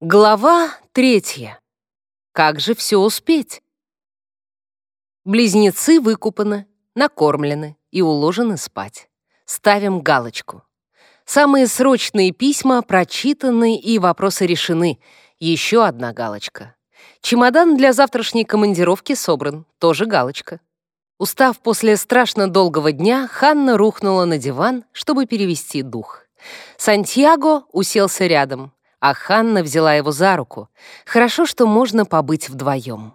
Глава третья. Как же все успеть? Близнецы выкупаны, накормлены и уложены спать. Ставим галочку. Самые срочные письма прочитаны и вопросы решены. Еще одна галочка. Чемодан для завтрашней командировки собран. Тоже галочка. Устав после страшно долгого дня, Ханна рухнула на диван, чтобы перевести дух. Сантьяго уселся рядом, а Ханна взяла его за руку. Хорошо, что можно побыть вдвоем.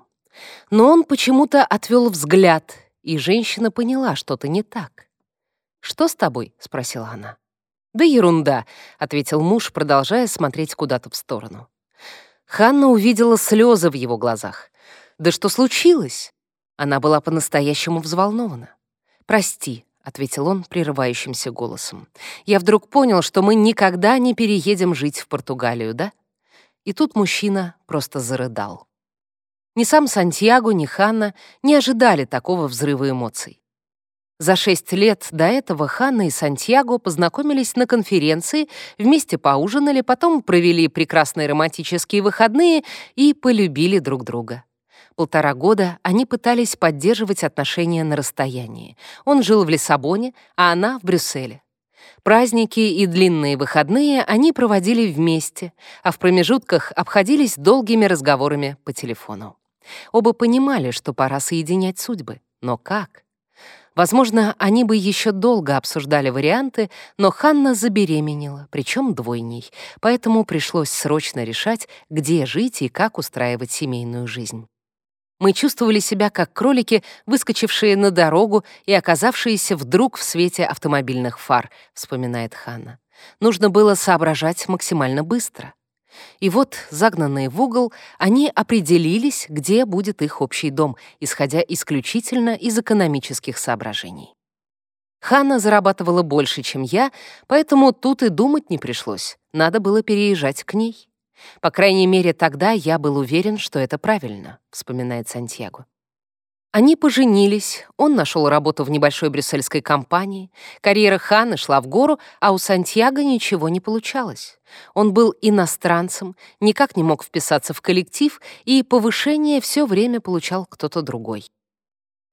Но он почему-то отвел взгляд, и женщина поняла, что-то не так. «Что с тобой?» — спросила она. «Да ерунда», — ответил муж, продолжая смотреть куда-то в сторону. Ханна увидела слезы в его глазах. «Да что случилось?» Она была по-настоящему взволнована. «Прости», — ответил он прерывающимся голосом. «Я вдруг понял, что мы никогда не переедем жить в Португалию, да?» И тут мужчина просто зарыдал. Ни сам Сантьяго, ни Ханна не ожидали такого взрыва эмоций. За шесть лет до этого Ханна и Сантьяго познакомились на конференции, вместе поужинали, потом провели прекрасные романтические выходные и полюбили друг друга. Полтора года они пытались поддерживать отношения на расстоянии. Он жил в Лиссабоне, а она в Брюсселе. Праздники и длинные выходные они проводили вместе, а в промежутках обходились долгими разговорами по телефону. Оба понимали, что пора соединять судьбы. Но как? Возможно, они бы еще долго обсуждали варианты, но Ханна забеременела, причем двойней, поэтому пришлось срочно решать, где жить и как устраивать семейную жизнь. Мы чувствовали себя как кролики, выскочившие на дорогу и оказавшиеся вдруг в свете автомобильных фар, вспоминает Ханна. Нужно было соображать максимально быстро. И вот, загнанные в угол, они определились, где будет их общий дом, исходя исключительно из экономических соображений. Ханна зарабатывала больше, чем я, поэтому тут и думать не пришлось. Надо было переезжать к ней. По крайней мере, тогда я был уверен, что это правильно, вспоминает Сантьяго. Они поженились, он нашел работу в небольшой брюссельской компании, карьера Ханы шла в гору, а у Сантьяго ничего не получалось. Он был иностранцем, никак не мог вписаться в коллектив, и повышение все время получал кто-то другой.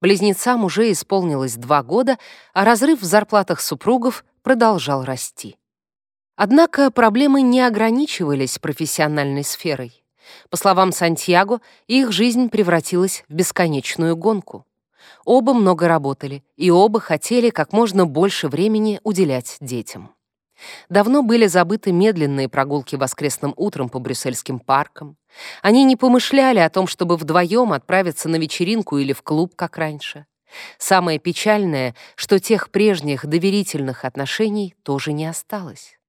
Близнецам уже исполнилось два года, а разрыв в зарплатах супругов продолжал расти. Однако проблемы не ограничивались профессиональной сферой. По словам Сантьяго, их жизнь превратилась в бесконечную гонку. Оба много работали, и оба хотели как можно больше времени уделять детям. Давно были забыты медленные прогулки воскресным утром по брюссельским паркам. Они не помышляли о том, чтобы вдвоем отправиться на вечеринку или в клуб, как раньше. Самое печальное, что тех прежних доверительных отношений тоже не осталось.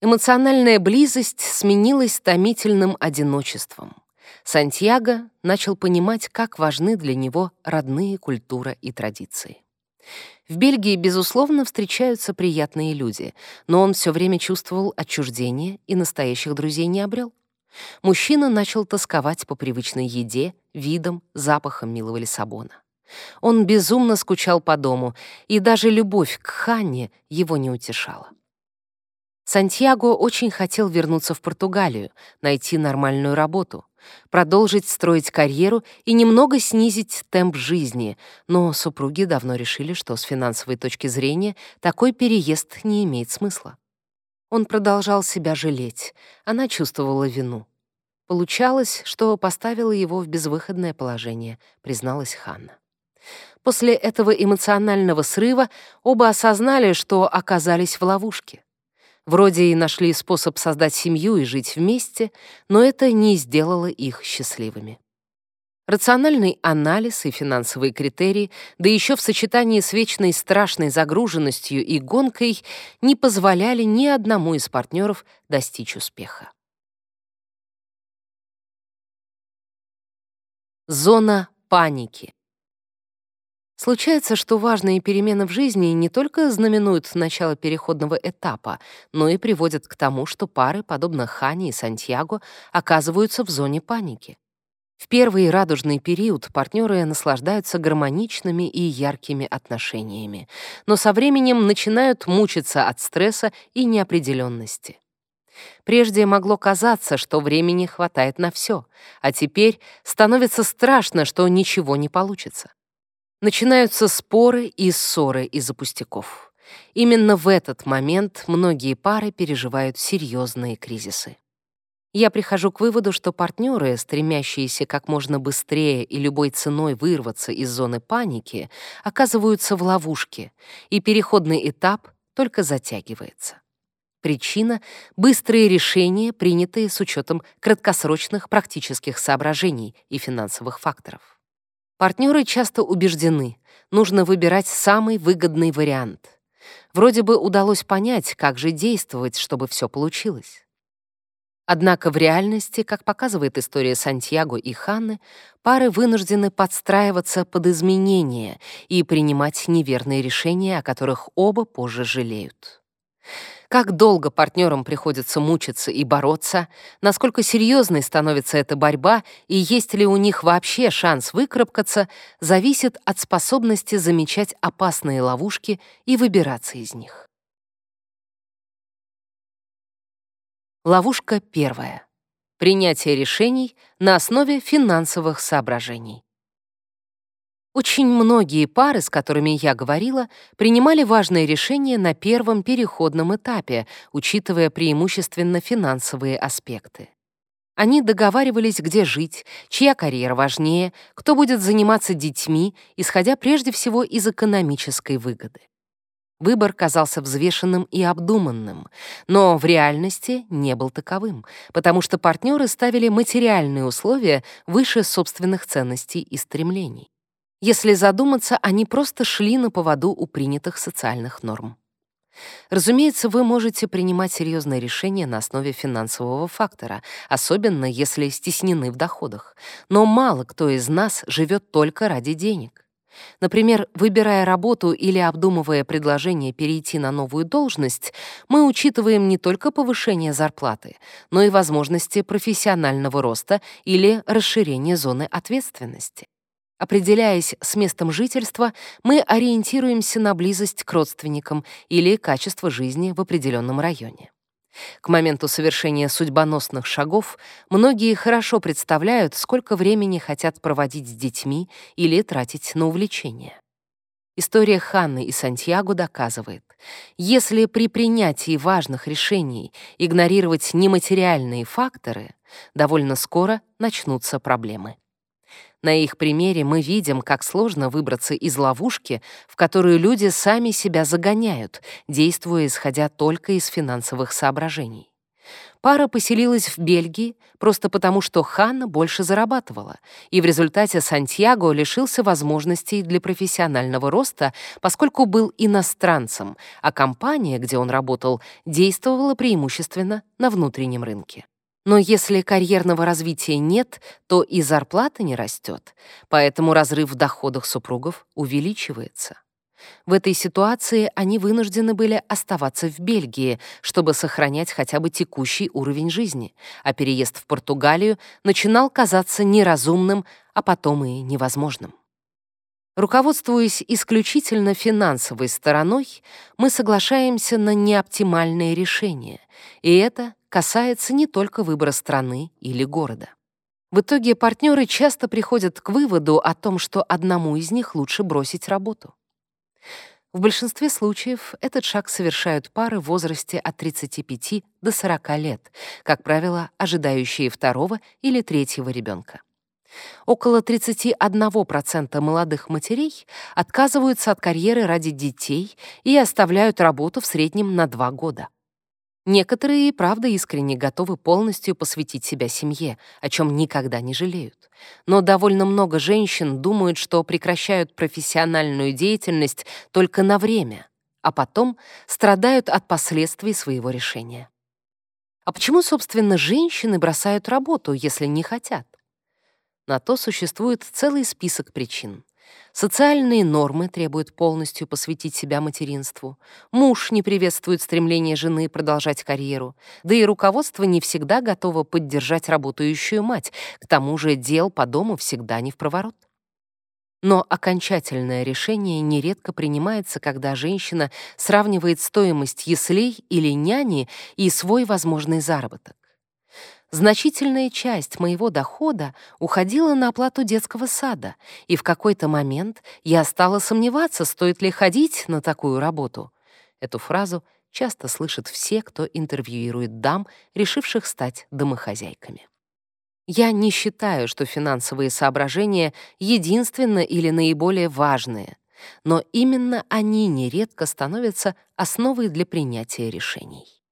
Эмоциональная близость сменилась томительным одиночеством. Сантьяго начал понимать, как важны для него родные культура и традиции. В Бельгии, безусловно, встречаются приятные люди, но он все время чувствовал отчуждение и настоящих друзей не обрел. Мужчина начал тосковать по привычной еде, видам, запахам милого Лиссабона. Он безумно скучал по дому, и даже любовь к Ханне его не утешала. Сантьяго очень хотел вернуться в Португалию, найти нормальную работу, продолжить строить карьеру и немного снизить темп жизни, но супруги давно решили, что с финансовой точки зрения такой переезд не имеет смысла. Он продолжал себя жалеть, она чувствовала вину. Получалось, что поставила его в безвыходное положение, призналась Ханна. После этого эмоционального срыва оба осознали, что оказались в ловушке. Вроде и нашли способ создать семью и жить вместе, но это не сделало их счастливыми. Рациональный анализ и финансовые критерии, да еще в сочетании с вечной страшной загруженностью и гонкой, не позволяли ни одному из партнеров достичь успеха. Зона паники. Случается, что важные перемены в жизни не только знаменуют начало переходного этапа, но и приводят к тому, что пары, подобно Хане и Сантьяго, оказываются в зоне паники. В первый радужный период партнеры наслаждаются гармоничными и яркими отношениями, но со временем начинают мучиться от стресса и неопределенности. Прежде могло казаться, что времени хватает на все, а теперь становится страшно, что ничего не получится. Начинаются споры и ссоры из-за пустяков. Именно в этот момент многие пары переживают серьезные кризисы. Я прихожу к выводу, что партнеры, стремящиеся как можно быстрее и любой ценой вырваться из зоны паники, оказываются в ловушке, и переходный этап только затягивается. Причина — быстрые решения, принятые с учетом краткосрочных практических соображений и финансовых факторов. Партнеры часто убеждены, нужно выбирать самый выгодный вариант. Вроде бы удалось понять, как же действовать, чтобы все получилось. Однако в реальности, как показывает история Сантьяго и Ханны, пары вынуждены подстраиваться под изменения и принимать неверные решения, о которых оба позже жалеют. Как долго партнерам приходится мучиться и бороться, насколько серьезной становится эта борьба и есть ли у них вообще шанс выкарабкаться, зависит от способности замечать опасные ловушки и выбираться из них. Ловушка первая. Принятие решений на основе финансовых соображений. Очень многие пары, с которыми я говорила, принимали важные решения на первом переходном этапе, учитывая преимущественно финансовые аспекты. Они договаривались, где жить, чья карьера важнее, кто будет заниматься детьми, исходя прежде всего из экономической выгоды. Выбор казался взвешенным и обдуманным, но в реальности не был таковым, потому что партнеры ставили материальные условия выше собственных ценностей и стремлений. Если задуматься, они просто шли на поводу у принятых социальных норм. Разумеется, вы можете принимать серьезные решения на основе финансового фактора, особенно если стеснены в доходах. Но мало кто из нас живет только ради денег. Например, выбирая работу или обдумывая предложение перейти на новую должность, мы учитываем не только повышение зарплаты, но и возможности профессионального роста или расширения зоны ответственности. Определяясь с местом жительства, мы ориентируемся на близость к родственникам или качество жизни в определенном районе. К моменту совершения судьбоносных шагов многие хорошо представляют, сколько времени хотят проводить с детьми или тратить на увлечения. История Ханны и Сантьяго доказывает, если при принятии важных решений игнорировать нематериальные факторы, довольно скоро начнутся проблемы. На их примере мы видим, как сложно выбраться из ловушки, в которую люди сами себя загоняют, действуя исходя только из финансовых соображений. Пара поселилась в Бельгии просто потому, что Ханна больше зарабатывала, и в результате Сантьяго лишился возможностей для профессионального роста, поскольку был иностранцем, а компания, где он работал, действовала преимущественно на внутреннем рынке. Но если карьерного развития нет, то и зарплата не растет, поэтому разрыв в доходах супругов увеличивается. В этой ситуации они вынуждены были оставаться в Бельгии, чтобы сохранять хотя бы текущий уровень жизни, а переезд в Португалию начинал казаться неразумным, а потом и невозможным. Руководствуясь исключительно финансовой стороной, мы соглашаемся на неоптимальные решения, и это касается не только выбора страны или города. В итоге партнеры часто приходят к выводу о том, что одному из них лучше бросить работу. В большинстве случаев этот шаг совершают пары в возрасте от 35 до 40 лет, как правило, ожидающие второго или третьего ребенка. Около 31% молодых матерей отказываются от карьеры ради детей и оставляют работу в среднем на два года. Некоторые и правда искренне готовы полностью посвятить себя семье, о чем никогда не жалеют. Но довольно много женщин думают, что прекращают профессиональную деятельность только на время, а потом страдают от последствий своего решения. А почему, собственно, женщины бросают работу, если не хотят? На то существует целый список причин. Социальные нормы требуют полностью посвятить себя материнству. Муж не приветствует стремление жены продолжать карьеру. Да и руководство не всегда готово поддержать работающую мать. К тому же дел по дому всегда не в проворот. Но окончательное решение нередко принимается, когда женщина сравнивает стоимость яслей или няни и свой возможный заработок. Значительная часть моего дохода уходила на оплату детского сада, и в какой-то момент я стала сомневаться, стоит ли ходить на такую работу. Эту фразу часто слышат все, кто интервьюирует дам, решивших стать домохозяйками. Я не считаю, что финансовые соображения единственно или наиболее важные, но именно они нередко становятся основой для принятия решений.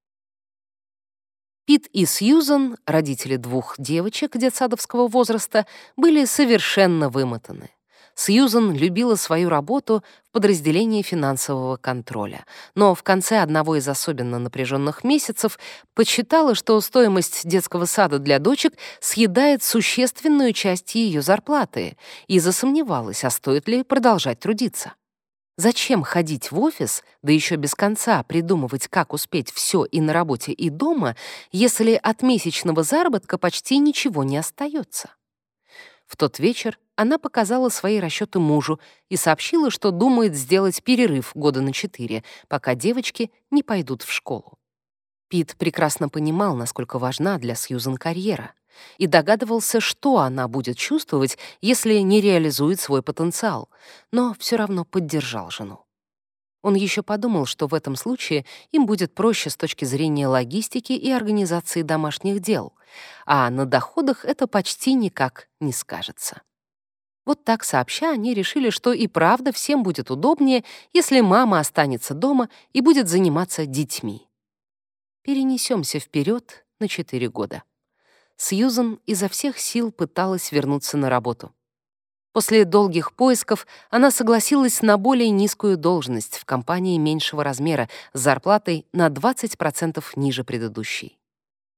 Пит и Сьюзан, родители двух девочек детсадовского возраста, были совершенно вымотаны. Сьюзан любила свою работу в подразделении финансового контроля, но в конце одного из особенно напряженных месяцев подсчитала, что стоимость детского сада для дочек съедает существенную часть ее зарплаты и засомневалась, а стоит ли продолжать трудиться. Зачем ходить в офис, да еще без конца придумывать, как успеть все и на работе, и дома, если от месячного заработка почти ничего не остается? В тот вечер она показала свои расчеты мужу и сообщила, что думает сделать перерыв года на четыре, пока девочки не пойдут в школу. Пит прекрасно понимал, насколько важна для Сьюзан карьера, и догадывался, что она будет чувствовать, если не реализует свой потенциал, но все равно поддержал жену. Он еще подумал, что в этом случае им будет проще с точки зрения логистики и организации домашних дел, а на доходах это почти никак не скажется. Вот так сообща они решили, что и правда всем будет удобнее, если мама останется дома и будет заниматься детьми. Перенесемся вперед на 4 года. Сьюзан изо всех сил пыталась вернуться на работу. После долгих поисков она согласилась на более низкую должность в компании меньшего размера с зарплатой на 20% ниже предыдущей.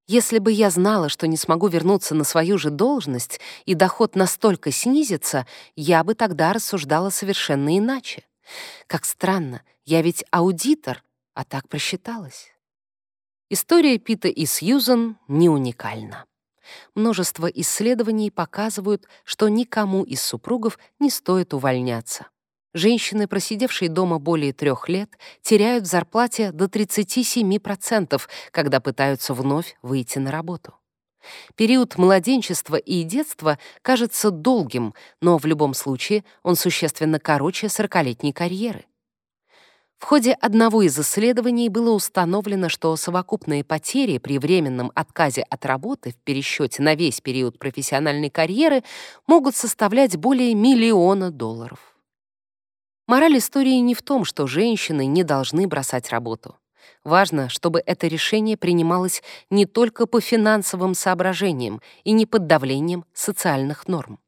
Если бы я знала, что не смогу вернуться на свою же должность и доход настолько снизится, я бы тогда рассуждала совершенно иначе. Как странно, я ведь аудитор, а так просчиталась. История Пита и Сьюзан не уникальна. Множество исследований показывают, что никому из супругов не стоит увольняться. Женщины, просидевшие дома более трех лет, теряют в зарплате до 37%, когда пытаются вновь выйти на работу. Период младенчества и детства кажется долгим, но в любом случае он существенно короче 40-летней карьеры. В ходе одного из исследований было установлено, что совокупные потери при временном отказе от работы в пересчете на весь период профессиональной карьеры могут составлять более миллиона долларов. Мораль истории не в том, что женщины не должны бросать работу. Важно, чтобы это решение принималось не только по финансовым соображениям и не под давлением социальных норм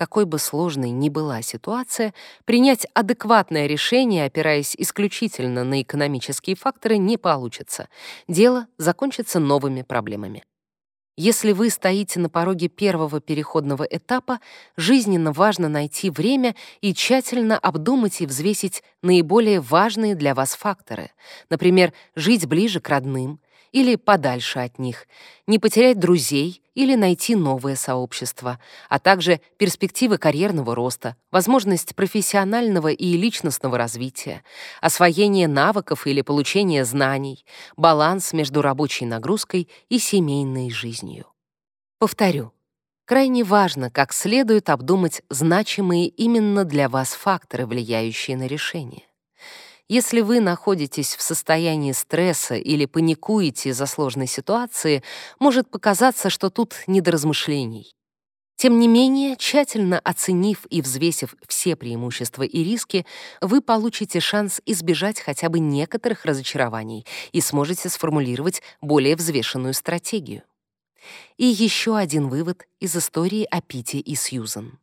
какой бы сложной ни была ситуация, принять адекватное решение, опираясь исключительно на экономические факторы, не получится. Дело закончится новыми проблемами. Если вы стоите на пороге первого переходного этапа, жизненно важно найти время и тщательно обдумать и взвесить наиболее важные для вас факторы. Например, жить ближе к родным, или подальше от них, не потерять друзей или найти новое сообщество, а также перспективы карьерного роста, возможность профессионального и личностного развития, освоение навыков или получение знаний, баланс между рабочей нагрузкой и семейной жизнью. Повторю, крайне важно как следует обдумать значимые именно для вас факторы, влияющие на решение. Если вы находитесь в состоянии стресса или паникуете из-за сложной ситуации, может показаться, что тут не до размышлений. Тем не менее, тщательно оценив и взвесив все преимущества и риски, вы получите шанс избежать хотя бы некоторых разочарований и сможете сформулировать более взвешенную стратегию. И еще один вывод из истории о Пите и Сьюзан.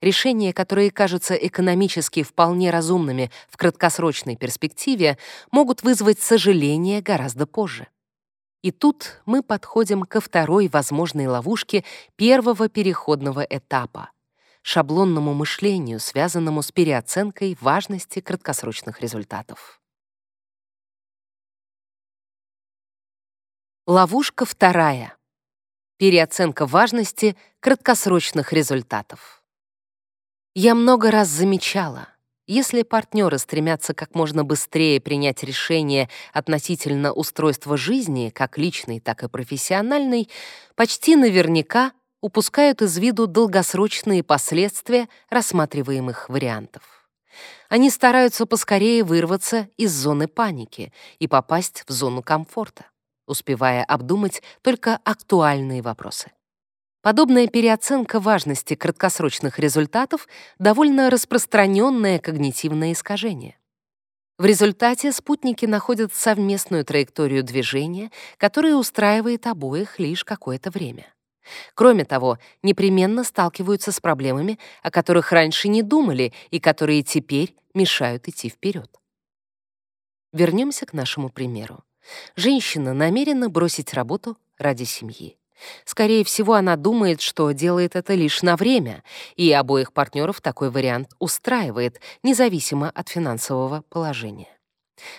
Решения, которые кажутся экономически вполне разумными в краткосрочной перспективе, могут вызвать сожаление гораздо позже. И тут мы подходим ко второй возможной ловушке первого переходного этапа — шаблонному мышлению, связанному с переоценкой важности краткосрочных результатов. Ловушка вторая. Переоценка важности краткосрочных результатов. Я много раз замечала, если партнеры стремятся как можно быстрее принять решение относительно устройства жизни, как личной, так и профессиональной, почти наверняка упускают из виду долгосрочные последствия рассматриваемых вариантов. Они стараются поскорее вырваться из зоны паники и попасть в зону комфорта, успевая обдумать только актуальные вопросы. Подобная переоценка важности краткосрочных результатов — довольно распространенное когнитивное искажение. В результате спутники находят совместную траекторию движения, которая устраивает обоих лишь какое-то время. Кроме того, непременно сталкиваются с проблемами, о которых раньше не думали и которые теперь мешают идти вперед. Вернемся к нашему примеру. Женщина намерена бросить работу ради семьи. Скорее всего, она думает, что делает это лишь на время, и обоих партнеров такой вариант устраивает, независимо от финансового положения.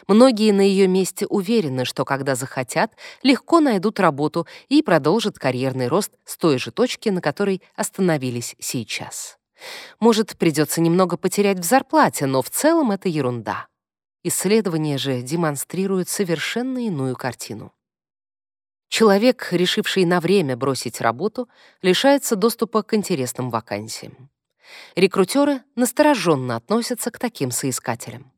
Многие на ее месте уверены, что когда захотят, легко найдут работу и продолжат карьерный рост с той же точки, на которой остановились сейчас. Может, придется немного потерять в зарплате, но в целом это ерунда. Исследования же демонстрируют совершенно иную картину. Человек, решивший на время бросить работу, лишается доступа к интересным вакансиям. Рекрутеры настороженно относятся к таким соискателям.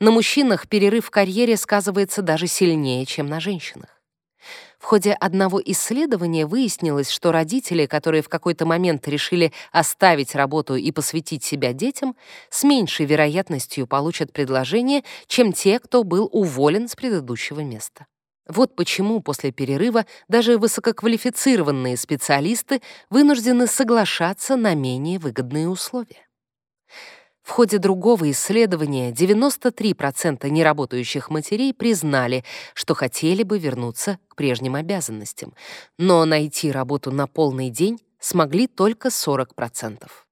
На мужчинах перерыв в карьере сказывается даже сильнее, чем на женщинах. В ходе одного исследования выяснилось, что родители, которые в какой-то момент решили оставить работу и посвятить себя детям, с меньшей вероятностью получат предложение, чем те, кто был уволен с предыдущего места. Вот почему после перерыва даже высококвалифицированные специалисты вынуждены соглашаться на менее выгодные условия. В ходе другого исследования 93% неработающих матерей признали, что хотели бы вернуться к прежним обязанностям, но найти работу на полный день смогли только 40%.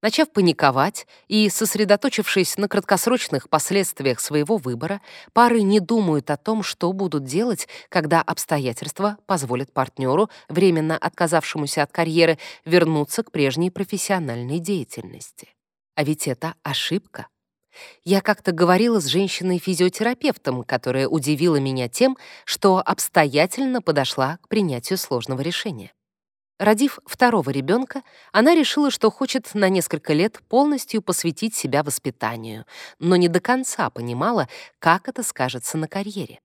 Начав паниковать и сосредоточившись на краткосрочных последствиях своего выбора, пары не думают о том, что будут делать, когда обстоятельства позволят партнеру, временно отказавшемуся от карьеры, вернуться к прежней профессиональной деятельности. А ведь это ошибка. Я как-то говорила с женщиной-физиотерапевтом, которая удивила меня тем, что обстоятельно подошла к принятию сложного решения. Родив второго ребенка, она решила, что хочет на несколько лет полностью посвятить себя воспитанию, но не до конца понимала, как это скажется на карьере.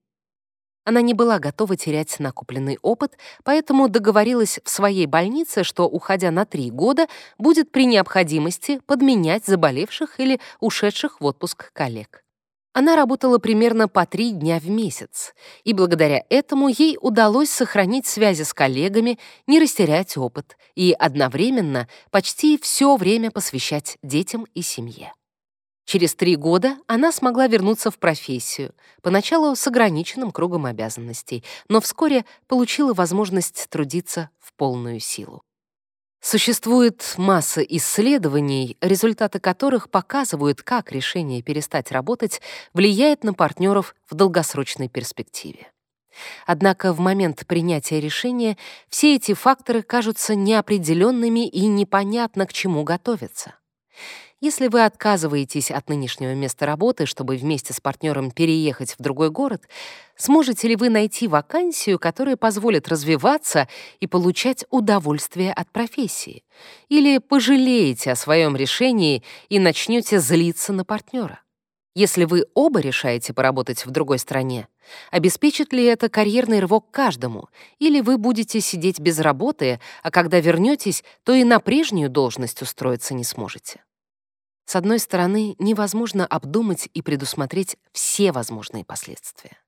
Она не была готова терять накопленный опыт, поэтому договорилась в своей больнице, что, уходя на три года, будет при необходимости подменять заболевших или ушедших в отпуск коллег. Она работала примерно по три дня в месяц, и благодаря этому ей удалось сохранить связи с коллегами, не растерять опыт и одновременно почти все время посвящать детям и семье. Через три года она смогла вернуться в профессию, поначалу с ограниченным кругом обязанностей, но вскоре получила возможность трудиться в полную силу. Существует масса исследований, результаты которых показывают, как решение перестать работать влияет на партнеров в долгосрочной перспективе. Однако в момент принятия решения все эти факторы кажутся неопределенными и непонятно к чему готовиться. Если вы отказываетесь от нынешнего места работы, чтобы вместе с партнером переехать в другой город, сможете ли вы найти вакансию, которая позволит развиваться и получать удовольствие от профессии? Или пожалеете о своем решении и начнете злиться на партнера? Если вы оба решаете поработать в другой стране, обеспечит ли это карьерный рывок каждому? Или вы будете сидеть без работы, а когда вернетесь, то и на прежнюю должность устроиться не сможете? С одной стороны, невозможно обдумать и предусмотреть все возможные последствия.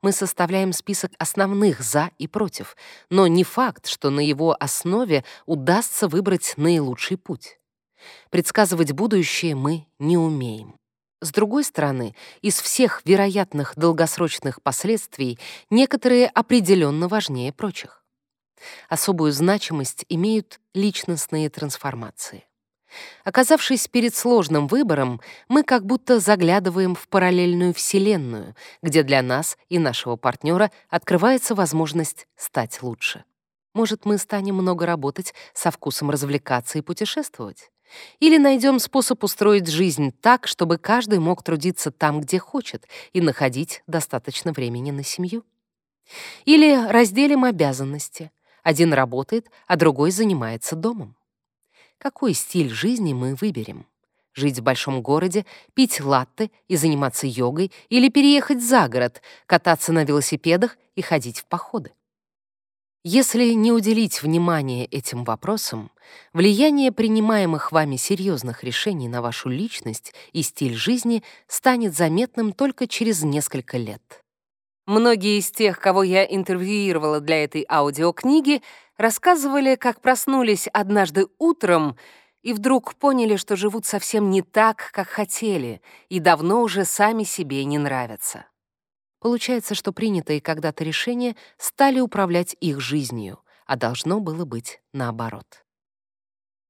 Мы составляем список основных «за» и «против», но не факт, что на его основе удастся выбрать наилучший путь. Предсказывать будущее мы не умеем. С другой стороны, из всех вероятных долгосрочных последствий некоторые определенно важнее прочих. Особую значимость имеют личностные трансформации. Оказавшись перед сложным выбором, мы как будто заглядываем в параллельную вселенную, где для нас и нашего партнера открывается возможность стать лучше. Может, мы станем много работать, со вкусом развлекаться и путешествовать? Или найдем способ устроить жизнь так, чтобы каждый мог трудиться там, где хочет, и находить достаточно времени на семью. Или разделим обязанности. Один работает, а другой занимается домом. Какой стиль жизни мы выберем? Жить в большом городе, пить латте и заниматься йогой или переехать за город, кататься на велосипедах и ходить в походы? Если не уделить внимание этим вопросам, влияние принимаемых вами серьезных решений на вашу личность и стиль жизни станет заметным только через несколько лет. Многие из тех, кого я интервьюировала для этой аудиокниги, рассказывали, как проснулись однажды утром и вдруг поняли, что живут совсем не так, как хотели, и давно уже сами себе не нравятся. Получается, что принятые когда-то решения стали управлять их жизнью, а должно было быть наоборот.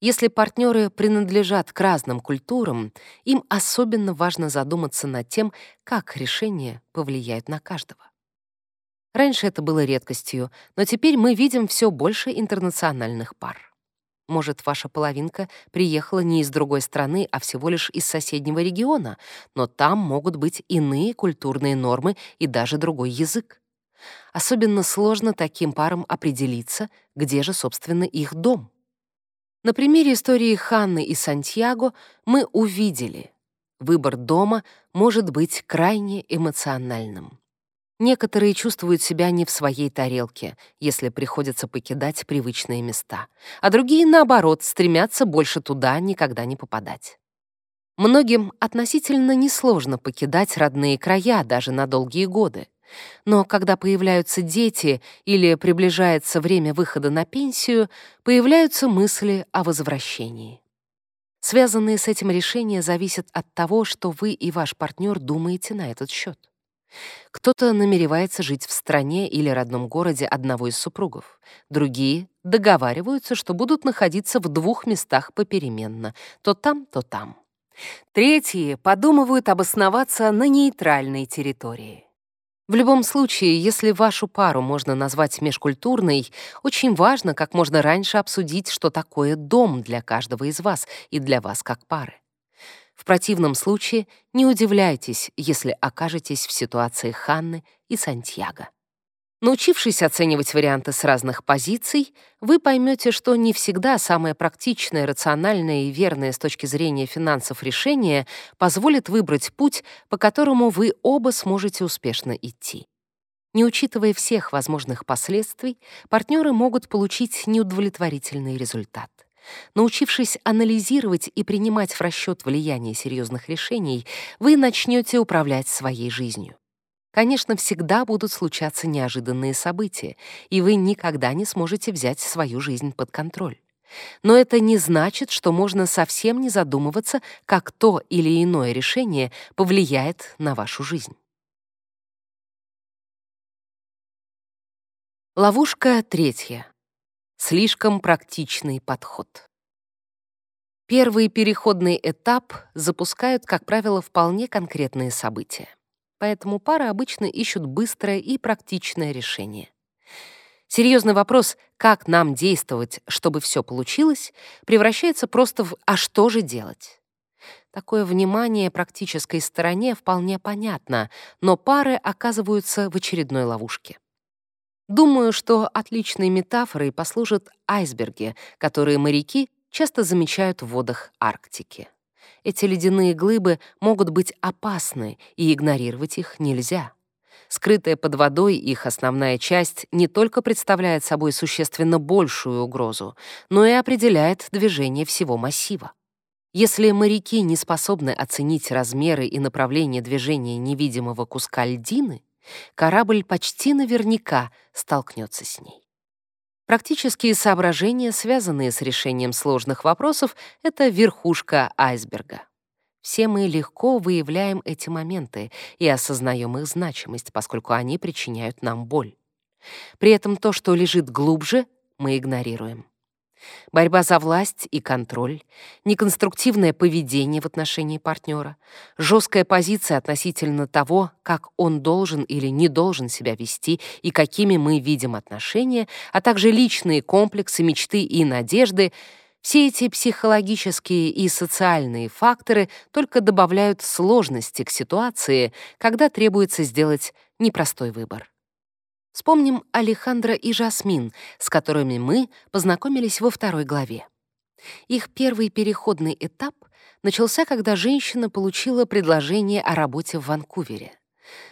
Если партнеры принадлежат к разным культурам, им особенно важно задуматься над тем, как решения повлияют на каждого. Раньше это было редкостью, но теперь мы видим все больше интернациональных пар. Может, ваша половинка приехала не из другой страны, а всего лишь из соседнего региона, но там могут быть иные культурные нормы и даже другой язык. Особенно сложно таким парам определиться, где же, собственно, их дом. На примере истории Ханны и Сантьяго мы увидели, выбор дома может быть крайне эмоциональным. Некоторые чувствуют себя не в своей тарелке, если приходится покидать привычные места, а другие, наоборот, стремятся больше туда никогда не попадать. Многим относительно несложно покидать родные края даже на долгие годы. Но когда появляются дети или приближается время выхода на пенсию, появляются мысли о возвращении. Связанные с этим решения зависят от того, что вы и ваш партнер думаете на этот счет. Кто-то намеревается жить в стране или родном городе одного из супругов. Другие договариваются, что будут находиться в двух местах попеременно, то там, то там. Третьи подумывают обосноваться на нейтральной территории. В любом случае, если вашу пару можно назвать межкультурной, очень важно как можно раньше обсудить, что такое дом для каждого из вас и для вас как пары. В противном случае не удивляйтесь, если окажетесь в ситуации Ханны и Сантьяго. Научившись оценивать варианты с разных позиций, вы поймете, что не всегда самое практичное, рациональное и верное с точки зрения финансов решение позволит выбрать путь, по которому вы оба сможете успешно идти. Не учитывая всех возможных последствий, партнеры могут получить неудовлетворительный результат. Научившись анализировать и принимать в расчет влияние серьезных решений, вы начнете управлять своей жизнью. Конечно, всегда будут случаться неожиданные события, и вы никогда не сможете взять свою жизнь под контроль. Но это не значит, что можно совсем не задумываться, как то или иное решение повлияет на вашу жизнь. Ловушка третья. Слишком практичный подход. Первый переходный этап запускают, как правило, вполне конкретные события. Поэтому пары обычно ищут быстрое и практичное решение. Серьезный вопрос, как нам действовать, чтобы все получилось, превращается просто в «а что же делать?». Такое внимание практической стороне вполне понятно, но пары оказываются в очередной ловушке. Думаю, что отличной метафорой послужат айсберги, которые моряки часто замечают в водах Арктики. Эти ледяные глыбы могут быть опасны, и игнорировать их нельзя. Скрытая под водой их основная часть не только представляет собой существенно большую угрозу, но и определяет движение всего массива. Если моряки не способны оценить размеры и направление движения невидимого куска льдины, корабль почти наверняка столкнется с ней. Практические соображения, связанные с решением сложных вопросов, — это верхушка айсберга. Все мы легко выявляем эти моменты и осознаем их значимость, поскольку они причиняют нам боль. При этом то, что лежит глубже, мы игнорируем борьба за власть и контроль, неконструктивное поведение в отношении партнера, жесткая позиция относительно того, как он должен или не должен себя вести и какими мы видим отношения, а также личные комплексы, мечты и надежды — Все эти психологические и социальные факторы только добавляют сложности к ситуации, когда требуется сделать непростой выбор. Вспомним Алехандро и Жасмин, с которыми мы познакомились во второй главе. Их первый переходный этап начался, когда женщина получила предложение о работе в Ванкувере.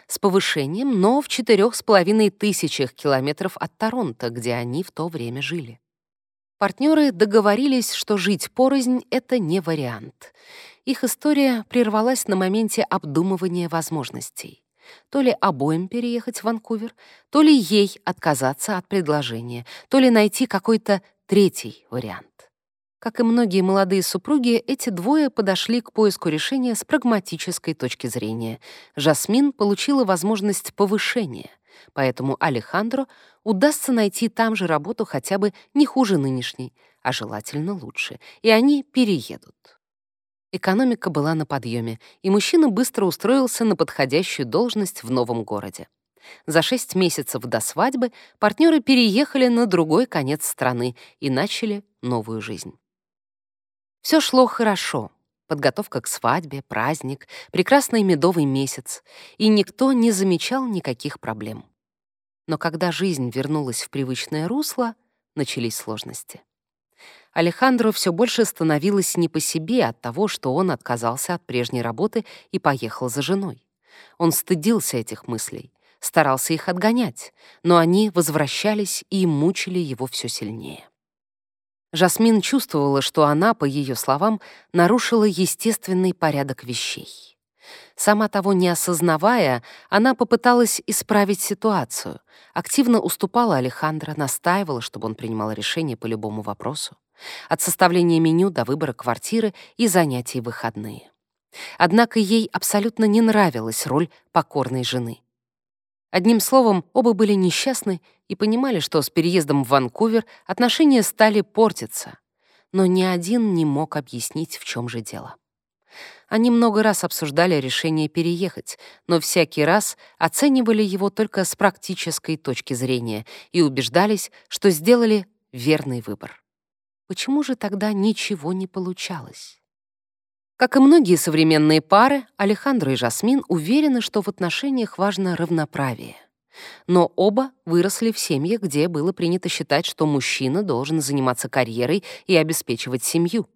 С повышением, но в четырех с половиной тысячах километров от Торонто, где они в то время жили. Партнеры договорились, что жить порознь — это не вариант. Их история прервалась на моменте обдумывания возможностей. То ли обоим переехать в Ванкувер, то ли ей отказаться от предложения, то ли найти какой-то третий вариант. Как и многие молодые супруги, эти двое подошли к поиску решения с прагматической точки зрения. Жасмин получила возможность повышения, поэтому Алехандро удастся найти там же работу хотя бы не хуже нынешней, а желательно лучше, и они переедут. Экономика была на подъеме, и мужчина быстро устроился на подходящую должность в новом городе. За шесть месяцев до свадьбы партнеры переехали на другой конец страны и начали новую жизнь. Все шло хорошо. Подготовка к свадьбе, праздник, прекрасный медовый месяц, и никто не замечал никаких проблем. Но когда жизнь вернулась в привычное русло, начались сложности. Алехандро все больше становилось не по себе от того, что он отказался от прежней работы и поехал за женой. Он стыдился этих мыслей, старался их отгонять, но они возвращались и мучили его все сильнее. Жасмин чувствовала, что она, по ее словам, нарушила естественный порядок вещей. Сама того не осознавая, она попыталась исправить ситуацию, активно уступала Алехандро, настаивала, чтобы он принимал решение по любому вопросу, от составления меню до выбора квартиры и занятий выходные. Однако ей абсолютно не нравилась роль покорной жены. Одним словом, оба были несчастны и понимали, что с переездом в Ванкувер отношения стали портиться. Но ни один не мог объяснить, в чем же дело. Они много раз обсуждали решение переехать, но всякий раз оценивали его только с практической точки зрения и убеждались, что сделали верный выбор. Почему же тогда ничего не получалось? Как и многие современные пары, Алехандро и Жасмин уверены, что в отношениях важно равноправие. Но оба выросли в семье, где было принято считать, что мужчина должен заниматься карьерой и обеспечивать семью.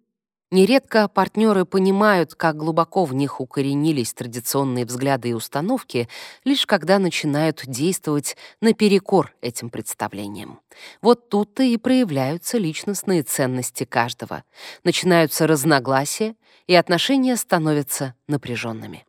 Нередко партнеры понимают, как глубоко в них укоренились традиционные взгляды и установки, лишь когда начинают действовать наперекор этим представлениям. Вот тут-то и проявляются личностные ценности каждого. Начинаются разногласия, и отношения становятся напряженными.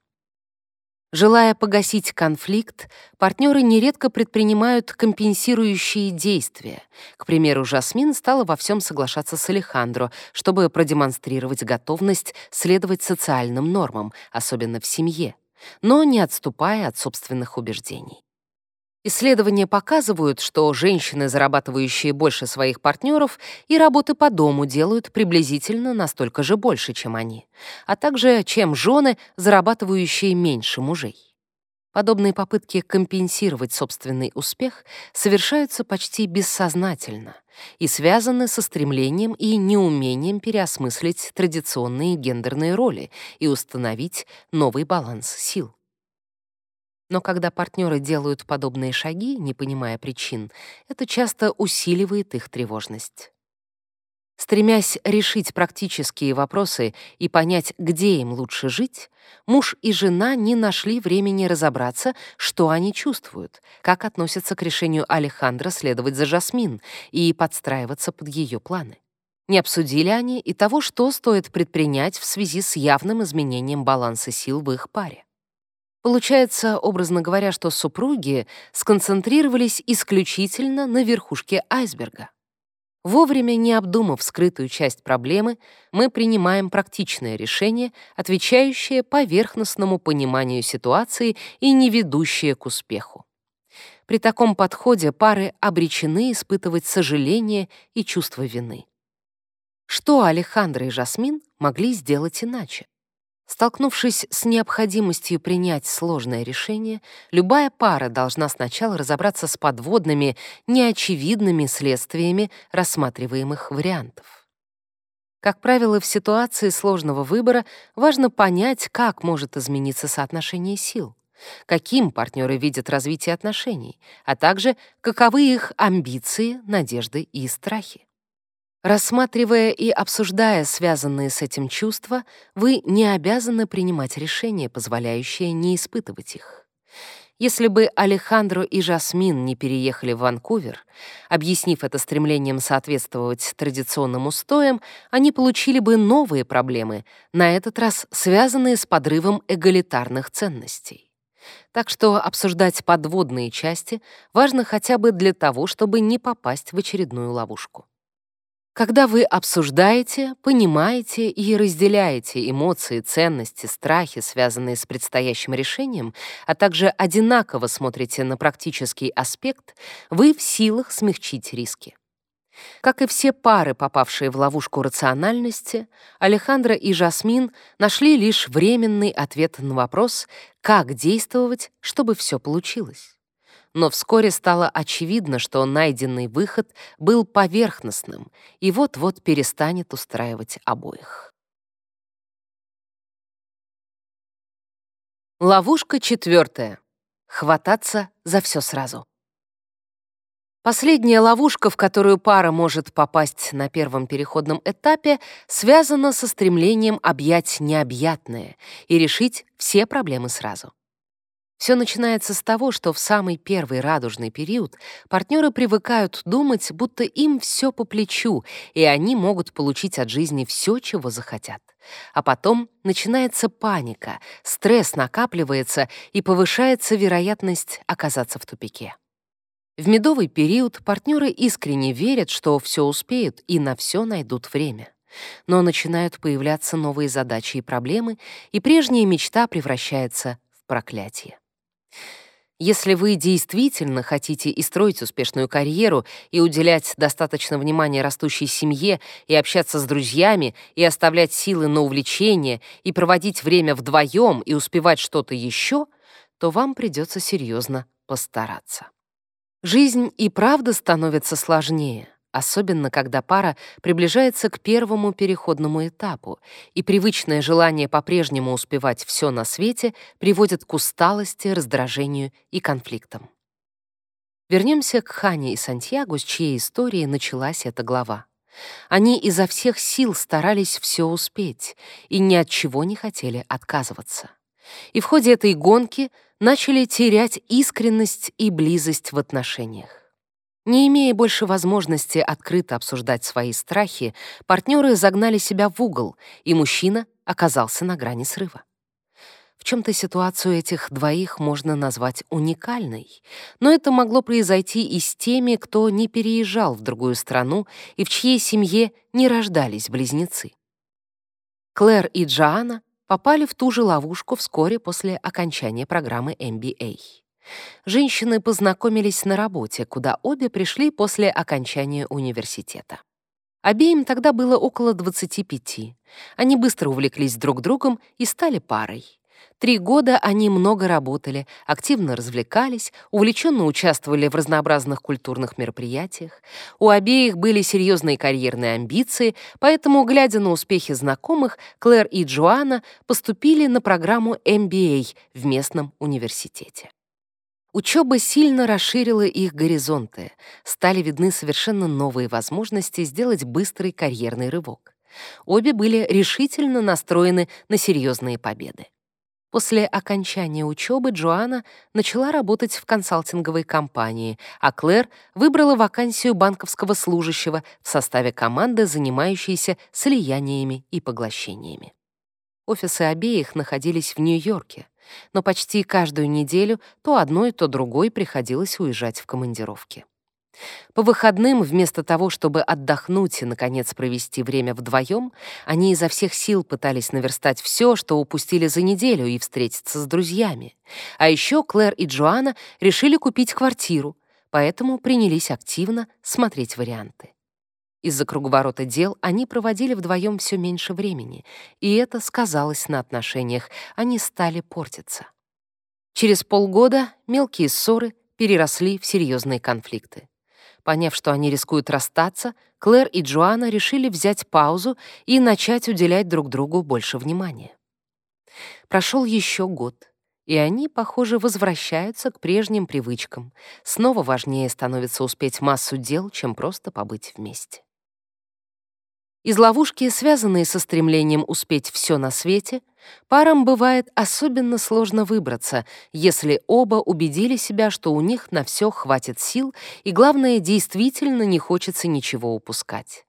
Желая погасить конфликт, партнеры нередко предпринимают компенсирующие действия. К примеру, Жасмин стала во всем соглашаться с Алехандро, чтобы продемонстрировать готовность следовать социальным нормам, особенно в семье, но не отступая от собственных убеждений. Исследования показывают, что женщины, зарабатывающие больше своих партнеров, и работы по дому делают приблизительно настолько же больше, чем они, а также чем жены, зарабатывающие меньше мужей. Подобные попытки компенсировать собственный успех совершаются почти бессознательно и связаны со стремлением и неумением переосмыслить традиционные гендерные роли и установить новый баланс сил. Но когда партнеры делают подобные шаги, не понимая причин, это часто усиливает их тревожность. Стремясь решить практические вопросы и понять, где им лучше жить, муж и жена не нашли времени разобраться, что они чувствуют, как относятся к решению Алехандра следовать за Жасмин и подстраиваться под ее планы. Не обсудили они и того, что стоит предпринять в связи с явным изменением баланса сил в их паре. Получается, образно говоря, что супруги сконцентрировались исключительно на верхушке айсберга. Вовремя не обдумав скрытую часть проблемы, мы принимаем практичное решение, отвечающее поверхностному пониманию ситуации и не ведущее к успеху. При таком подходе пары обречены испытывать сожаление и чувство вины. Что Алехандро и Жасмин могли сделать иначе? Столкнувшись с необходимостью принять сложное решение, любая пара должна сначала разобраться с подводными, неочевидными следствиями рассматриваемых вариантов. Как правило, в ситуации сложного выбора важно понять, как может измениться соотношение сил, каким партнеры видят развитие отношений, а также каковы их амбиции, надежды и страхи. Рассматривая и обсуждая связанные с этим чувства, вы не обязаны принимать решения, позволяющие не испытывать их. Если бы Алехандро и Жасмин не переехали в Ванкувер, объяснив это стремлением соответствовать традиционным устоям, они получили бы новые проблемы, на этот раз связанные с подрывом эгалитарных ценностей. Так что обсуждать подводные части важно хотя бы для того, чтобы не попасть в очередную ловушку. Когда вы обсуждаете, понимаете и разделяете эмоции, ценности, страхи, связанные с предстоящим решением, а также одинаково смотрите на практический аспект, вы в силах смягчить риски. Как и все пары, попавшие в ловушку рациональности, Алехандро и Жасмин нашли лишь временный ответ на вопрос, как действовать, чтобы все получилось но вскоре стало очевидно, что найденный выход был поверхностным и вот-вот перестанет устраивать обоих. Ловушка четвертая. Хвататься за все сразу. Последняя ловушка, в которую пара может попасть на первом переходном этапе, связана со стремлением объять необъятное и решить все проблемы сразу. Все начинается с того, что в самый первый радужный период партнеры привыкают думать, будто им все по плечу, и они могут получить от жизни все, чего захотят. А потом начинается паника, стресс накапливается и повышается вероятность оказаться в тупике. В медовый период партнеры искренне верят, что все успеют и на все найдут время. Но начинают появляться новые задачи и проблемы, и прежняя мечта превращается в проклятие. Если вы действительно хотите и строить успешную карьеру, и уделять достаточно внимания растущей семье, и общаться с друзьями, и оставлять силы на увлечения, и проводить время вдвоем, и успевать что-то еще, то вам придется серьезно постараться. Жизнь и правда становится сложнее — особенно когда пара приближается к первому переходному этапу, и привычное желание по-прежнему успевать все на свете приводит к усталости, раздражению и конфликтам. Вернемся к Хане и Сантьяго, с чьей истории началась эта глава. Они изо всех сил старались все успеть и ни от чего не хотели отказываться. И в ходе этой гонки начали терять искренность и близость в отношениях. Не имея больше возможности открыто обсуждать свои страхи, партнеры загнали себя в угол, и мужчина оказался на грани срыва. В чем-то ситуацию этих двоих можно назвать уникальной, но это могло произойти и с теми, кто не переезжал в другую страну и в чьей семье не рождались близнецы. Клэр и Джоанна попали в ту же ловушку вскоре после окончания программы MBA. Женщины познакомились на работе, куда обе пришли после окончания университета. Обеим тогда было около 25. Они быстро увлеклись друг другом и стали парой. Три года они много работали, активно развлекались, увлеченно участвовали в разнообразных культурных мероприятиях. У обеих были серьезные карьерные амбиции, поэтому, глядя на успехи знакомых, Клэр и Джоанна поступили на программу MBA в местном университете. Учеба сильно расширила их горизонты, стали видны совершенно новые возможности сделать быстрый карьерный рывок. Обе были решительно настроены на серьезные победы. После окончания учебы Джоанна начала работать в консалтинговой компании, а Клэр выбрала вакансию банковского служащего в составе команды, занимающейся слияниями и поглощениями. Офисы обеих находились в Нью-Йорке, но почти каждую неделю то одной, то другой приходилось уезжать в командировки. По выходным, вместо того, чтобы отдохнуть и, наконец, провести время вдвоем, они изо всех сил пытались наверстать все, что упустили за неделю, и встретиться с друзьями. А еще Клэр и Джоанна решили купить квартиру, поэтому принялись активно смотреть варианты. Из-за круговорота дел они проводили вдвоем все меньше времени, и это сказалось на отношениях, они стали портиться. Через полгода мелкие ссоры переросли в серьезные конфликты. Поняв, что они рискуют расстаться, Клэр и Джоанна решили взять паузу и начать уделять друг другу больше внимания. Прошел еще год, и они, похоже, возвращаются к прежним привычкам. Снова важнее становится успеть массу дел, чем просто побыть вместе. Из ловушки, связанной со стремлением успеть все на свете, парам бывает особенно сложно выбраться, если оба убедили себя, что у них на все хватит сил и, главное, действительно не хочется ничего упускать.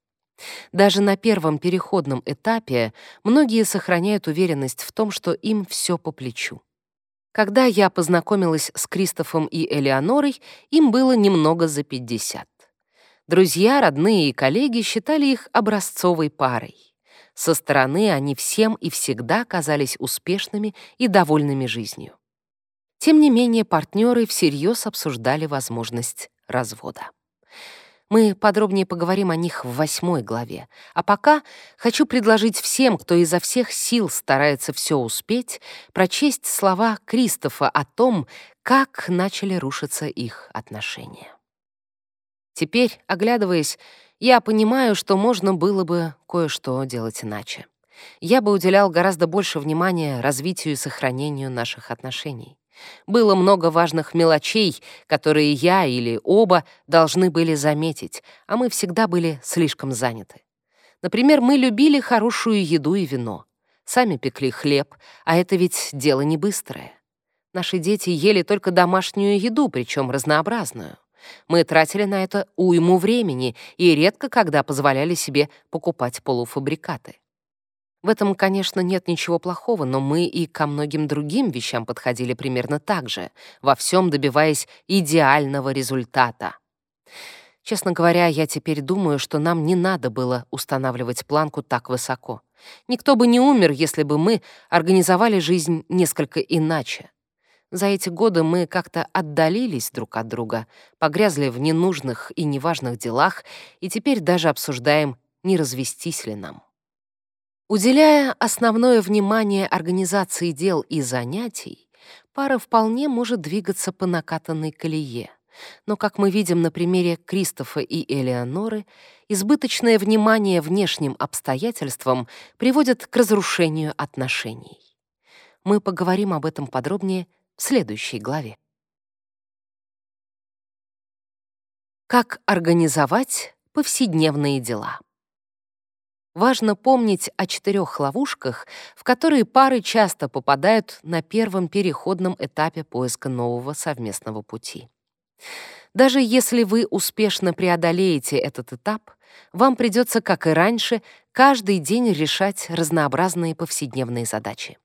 Даже на первом переходном этапе многие сохраняют уверенность в том, что им все по плечу. Когда я познакомилась с Кристофом и Элеонорой, им было немного за 50. Друзья, родные и коллеги считали их образцовой парой. Со стороны они всем и всегда казались успешными и довольными жизнью. Тем не менее, партнеры всерьез обсуждали возможность развода. Мы подробнее поговорим о них в восьмой главе. А пока хочу предложить всем, кто изо всех сил старается все успеть, прочесть слова Кристофа о том, как начали рушиться их отношения. Теперь, оглядываясь, я понимаю, что можно было бы кое-что делать иначе. Я бы уделял гораздо больше внимания развитию и сохранению наших отношений. Было много важных мелочей, которые я или оба должны были заметить, а мы всегда были слишком заняты. Например, мы любили хорошую еду и вино. Сами пекли хлеб, а это ведь дело не быстрое. Наши дети ели только домашнюю еду, причем разнообразную. Мы тратили на это уйму времени и редко когда позволяли себе покупать полуфабрикаты. В этом, конечно, нет ничего плохого, но мы и ко многим другим вещам подходили примерно так же, во всем добиваясь идеального результата. Честно говоря, я теперь думаю, что нам не надо было устанавливать планку так высоко. Никто бы не умер, если бы мы организовали жизнь несколько иначе. За эти годы мы как-то отдалились друг от друга, погрязли в ненужных и неважных делах, и теперь даже обсуждаем, не развестись ли нам. Уделяя основное внимание организации дел и занятий, пара вполне может двигаться по накатанной колее. Но, как мы видим на примере Кристофа и Элеоноры, избыточное внимание внешним обстоятельствам приводит к разрушению отношений. Мы поговорим об этом подробнее в следующей главе. Как организовать повседневные дела? Важно помнить о четырех ловушках, в которые пары часто попадают на первом переходном этапе поиска нового совместного пути. Даже если вы успешно преодолеете этот этап, вам придется, как и раньше, каждый день решать разнообразные повседневные задачи.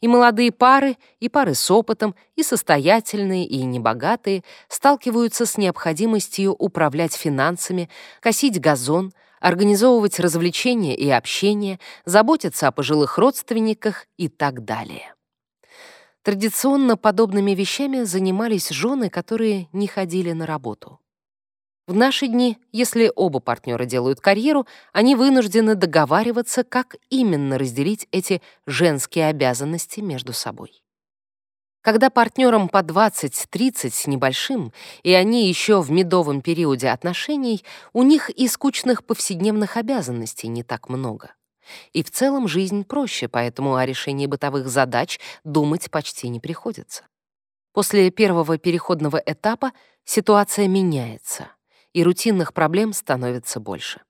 И молодые пары, и пары с опытом, и состоятельные, и небогатые сталкиваются с необходимостью управлять финансами, косить газон, организовывать развлечения и общение, заботиться о пожилых родственниках и так далее. Традиционно подобными вещами занимались жены, которые не ходили на работу. В наши дни, если оба партнера делают карьеру, они вынуждены договариваться, как именно разделить эти женские обязанности между собой. Когда партнерам по 20-30 с небольшим, и они еще в медовом периоде отношений, у них и скучных повседневных обязанностей не так много. И в целом жизнь проще, поэтому о решении бытовых задач думать почти не приходится. После первого переходного этапа ситуация меняется — и рутинных проблем становится больше.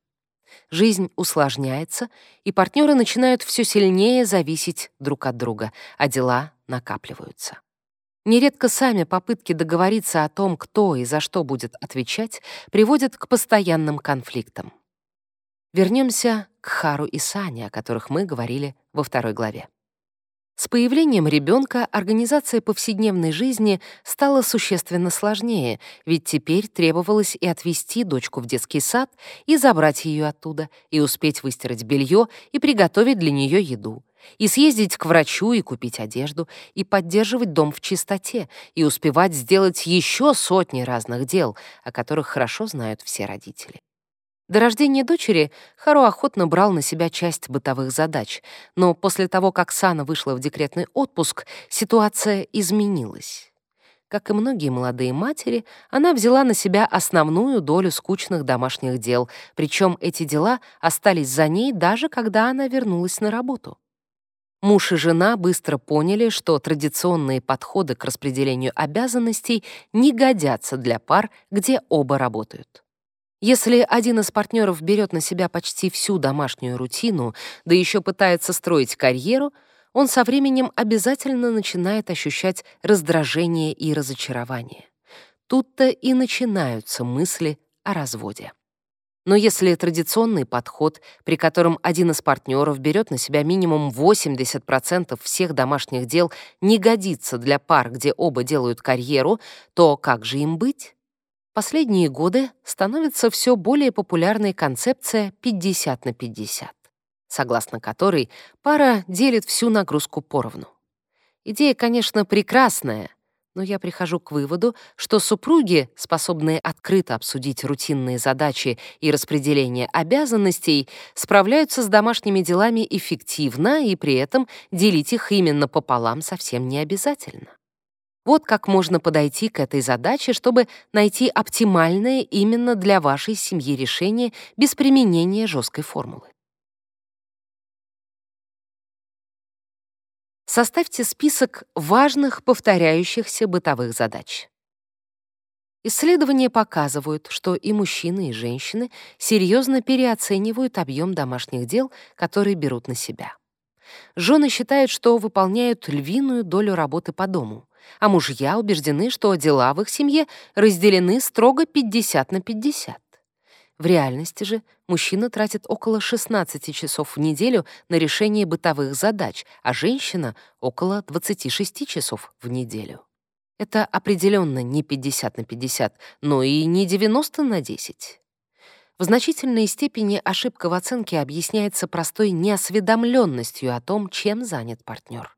Жизнь усложняется, и партнеры начинают все сильнее зависеть друг от друга, а дела накапливаются. Нередко сами попытки договориться о том, кто и за что будет отвечать, приводят к постоянным конфликтам. Вернемся к Хару и Сане, о которых мы говорили во второй главе. С появлением ребенка организация повседневной жизни стала существенно сложнее, ведь теперь требовалось и отвезти дочку в детский сад, и забрать ее оттуда, и успеть выстирать белье, и приготовить для нее еду, и съездить к врачу и купить одежду, и поддерживать дом в чистоте, и успевать сделать еще сотни разных дел, о которых хорошо знают все родители. До рождения дочери Хару охотно брал на себя часть бытовых задач, но после того, как Сана вышла в декретный отпуск, ситуация изменилась. Как и многие молодые матери, она взяла на себя основную долю скучных домашних дел, причем эти дела остались за ней даже когда она вернулась на работу. Муж и жена быстро поняли, что традиционные подходы к распределению обязанностей не годятся для пар, где оба работают. Если один из партнеров берет на себя почти всю домашнюю рутину, да еще пытается строить карьеру, он со временем обязательно начинает ощущать раздражение и разочарование. Тут-то и начинаются мысли о разводе. Но если традиционный подход, при котором один из партнеров берет на себя минимум 80% всех домашних дел, не годится для пар, где оба делают карьеру, то как же им быть? Последние годы становится все более популярной концепция 50 на 50, согласно которой пара делит всю нагрузку поровну. Идея, конечно, прекрасная, но я прихожу к выводу, что супруги, способные открыто обсудить рутинные задачи и распределение обязанностей, справляются с домашними делами эффективно и при этом делить их именно пополам совсем не обязательно. Вот как можно подойти к этой задаче, чтобы найти оптимальное именно для вашей семьи решение без применения жесткой формулы. Составьте список важных повторяющихся бытовых задач. Исследования показывают, что и мужчины, и женщины серьезно переоценивают объем домашних дел, которые берут на себя. Жены считают, что выполняют львиную долю работы по дому, а мужья убеждены, что дела в их семье разделены строго 50 на 50. В реальности же мужчина тратит около 16 часов в неделю на решение бытовых задач, а женщина — около 26 часов в неделю. Это определенно не 50 на 50, но и не 90 на 10. В значительной степени ошибка в оценке объясняется простой неосведомленностью о том, чем занят партнер.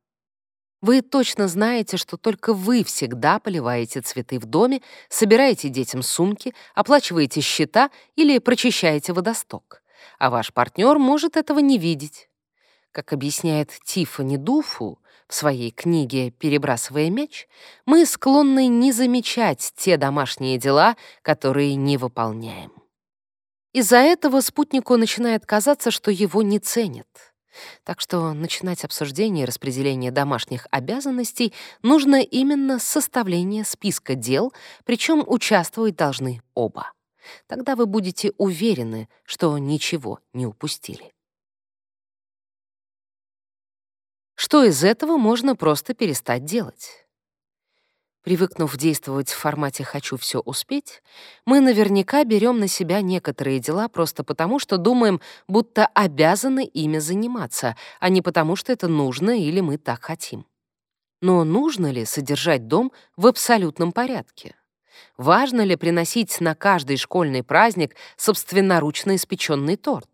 Вы точно знаете, что только вы всегда поливаете цветы в доме, собираете детям сумки, оплачиваете счета или прочищаете водосток. А ваш партнер может этого не видеть. Как объясняет Тиффани Дуфу в своей книге «Перебрасывая мяч», мы склонны не замечать те домашние дела, которые не выполняем. Из-за этого спутнику начинает казаться, что его не ценят. Так что начинать обсуждение распределения домашних обязанностей нужно именно с составления списка дел, причем участвовать должны оба. Тогда вы будете уверены, что ничего не упустили. Что из этого можно просто перестать делать? Привыкнув действовать в формате «хочу все успеть», мы наверняка берем на себя некоторые дела просто потому, что думаем, будто обязаны ими заниматься, а не потому, что это нужно или мы так хотим. Но нужно ли содержать дом в абсолютном порядке? Важно ли приносить на каждый школьный праздник собственноручно испеченный торт?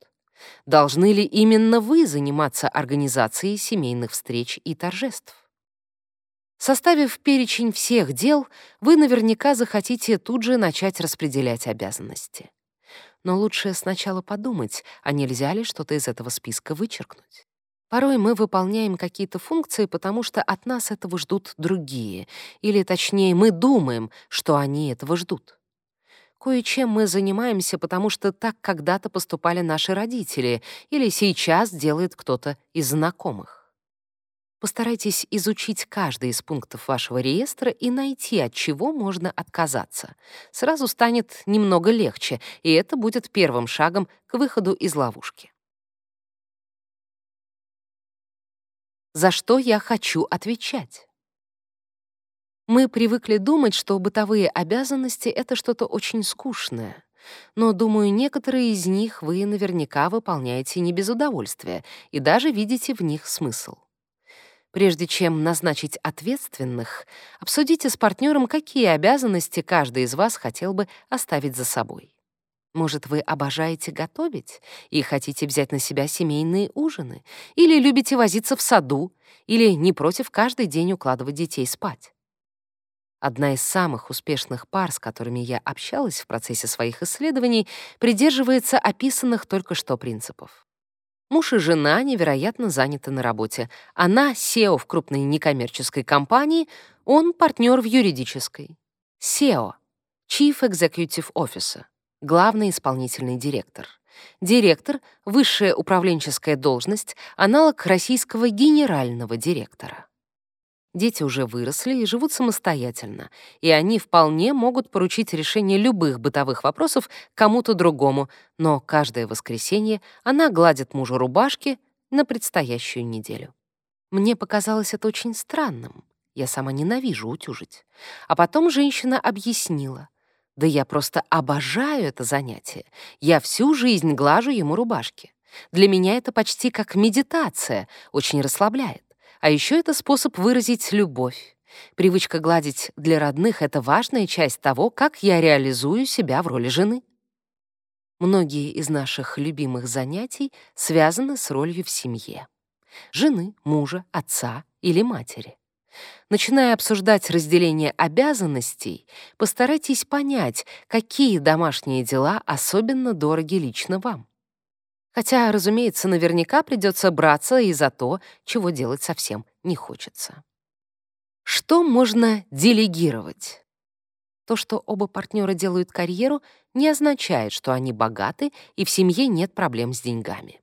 Должны ли именно вы заниматься организацией семейных встреч и торжеств? Составив перечень всех дел, вы наверняка захотите тут же начать распределять обязанности. Но лучше сначала подумать, а нельзя ли что-то из этого списка вычеркнуть. Порой мы выполняем какие-то функции, потому что от нас этого ждут другие, или точнее мы думаем, что они этого ждут. Кое-чем мы занимаемся, потому что так когда-то поступали наши родители, или сейчас делает кто-то из знакомых. Постарайтесь изучить каждый из пунктов вашего реестра и найти, от чего можно отказаться. Сразу станет немного легче, и это будет первым шагом к выходу из ловушки. За что я хочу отвечать? Мы привыкли думать, что бытовые обязанности — это что-то очень скучное. Но, думаю, некоторые из них вы наверняка выполняете не без удовольствия и даже видите в них смысл. Прежде чем назначить ответственных, обсудите с партнером, какие обязанности каждый из вас хотел бы оставить за собой. Может, вы обожаете готовить и хотите взять на себя семейные ужины, или любите возиться в саду, или не против каждый день укладывать детей спать. Одна из самых успешных пар, с которыми я общалась в процессе своих исследований, придерживается описанных только что принципов. Муж и жена невероятно заняты на работе. Она SEO в крупной некоммерческой компании, Он партнер в юридической. SEO — Chief Executive Officer, главный исполнительный директор. Директор — высшая управленческая должность, аналог российского генерального директора. Дети уже выросли и живут самостоятельно, и они вполне могут поручить решение любых бытовых вопросов кому-то другому, но каждое воскресенье она гладит мужу рубашки на предстоящую неделю. Мне показалось это очень странным. Я сама ненавижу утюжить. А потом женщина объяснила. Да я просто обожаю это занятие. Я всю жизнь глажу ему рубашки. Для меня это почти как медитация, очень расслабляет. А еще это способ выразить любовь. Привычка гладить для родных — это важная часть того, как я реализую себя в роли жены. Многие из наших любимых занятий связаны с ролью в семье. Жены, мужа, отца или матери. Начиная обсуждать разделение обязанностей, постарайтесь понять, какие домашние дела особенно дороги лично вам. Хотя, разумеется, наверняка придется браться и за то, чего делать совсем не хочется. Что можно делегировать? То, что оба партнера делают карьеру, не означает, что они богаты и в семье нет проблем с деньгами.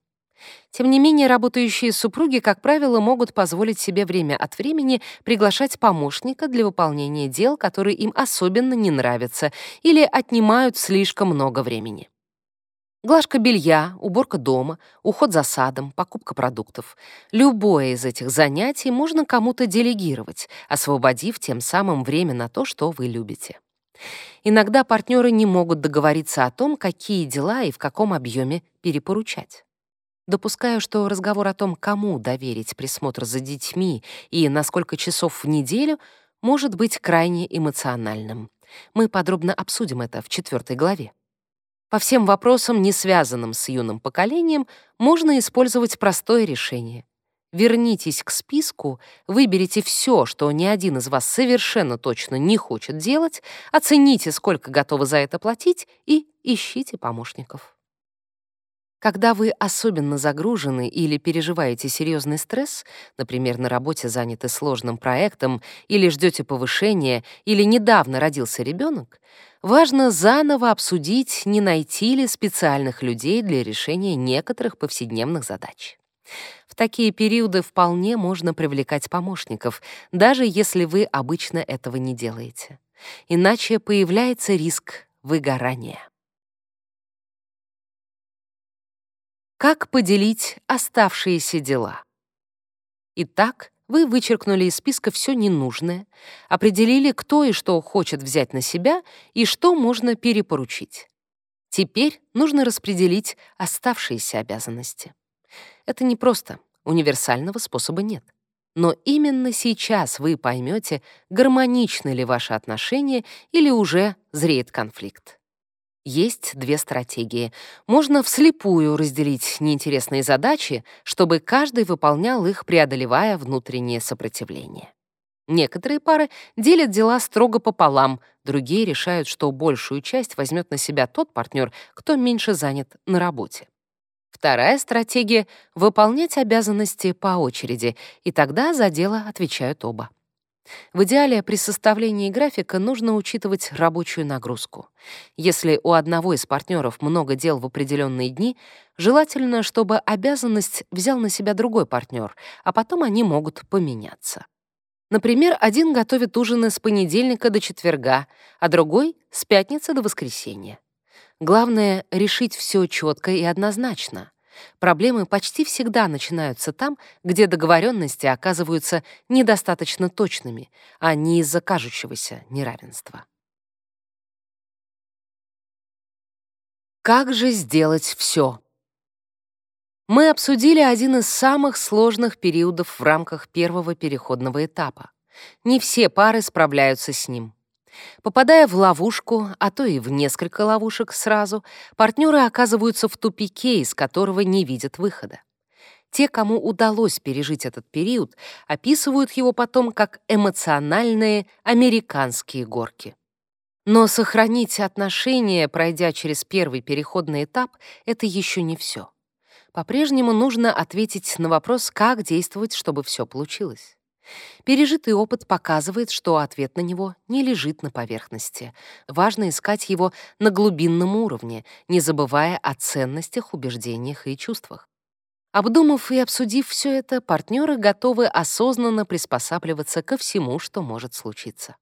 Тем не менее, работающие супруги, как правило, могут позволить себе время от времени приглашать помощника для выполнения дел, которые им особенно не нравятся или отнимают слишком много времени. Глажка белья, уборка дома, уход за садом, покупка продуктов. Любое из этих занятий можно кому-то делегировать, освободив тем самым время на то, что вы любите. Иногда партнеры не могут договориться о том, какие дела и в каком объеме перепоручать. Допускаю, что разговор о том, кому доверить присмотр за детьми и на сколько часов в неделю, может быть крайне эмоциональным. Мы подробно обсудим это в четвертой главе. По всем вопросам, не связанным с юным поколением, можно использовать простое решение. Вернитесь к списку, выберите все, что ни один из вас совершенно точно не хочет делать, оцените, сколько готовы за это платить, и ищите помощников. Когда вы особенно загружены или переживаете серьезный стресс, например, на работе заняты сложным проектом или ждете повышения, или недавно родился ребенок, важно заново обсудить, не найти ли специальных людей для решения некоторых повседневных задач. В такие периоды вполне можно привлекать помощников, даже если вы обычно этого не делаете. Иначе появляется риск выгорания. Как поделить оставшиеся дела? Итак, вы вычеркнули из списка все ненужное, определили, кто и что хочет взять на себя и что можно перепоручить. Теперь нужно распределить оставшиеся обязанности. Это непросто, универсального способа нет. Но именно сейчас вы поймете, гармоничны ли ваши отношения или уже зреет конфликт. Есть две стратегии. Можно вслепую разделить неинтересные задачи, чтобы каждый выполнял их, преодолевая внутреннее сопротивление. Некоторые пары делят дела строго пополам, другие решают, что большую часть возьмет на себя тот партнер, кто меньше занят на работе. Вторая стратегия — выполнять обязанности по очереди, и тогда за дело отвечают оба. В идеале при составлении графика нужно учитывать рабочую нагрузку. Если у одного из партнеров много дел в определенные дни, желательно, чтобы обязанность взял на себя другой партнер, а потом они могут поменяться. Например, один готовит ужины с понедельника до четверга, а другой — с пятницы до воскресенья. Главное — решить все четко и однозначно. Проблемы почти всегда начинаются там, где договоренности оказываются недостаточно точными, а не из-за кажущегося неравенства. Как же сделать все? Мы обсудили один из самых сложных периодов в рамках первого переходного этапа. Не все пары справляются с ним. Попадая в ловушку, а то и в несколько ловушек сразу, партнеры оказываются в тупике, из которого не видят выхода. Те, кому удалось пережить этот период, описывают его потом как эмоциональные американские горки. Но сохранить отношения, пройдя через первый переходный этап, это еще не все. По-прежнему нужно ответить на вопрос, как действовать, чтобы все получилось. Пережитый опыт показывает, что ответ на него не лежит на поверхности. Важно искать его на глубинном уровне, не забывая о ценностях, убеждениях и чувствах. Обдумав и обсудив все это, партнеры готовы осознанно приспосабливаться ко всему, что может случиться.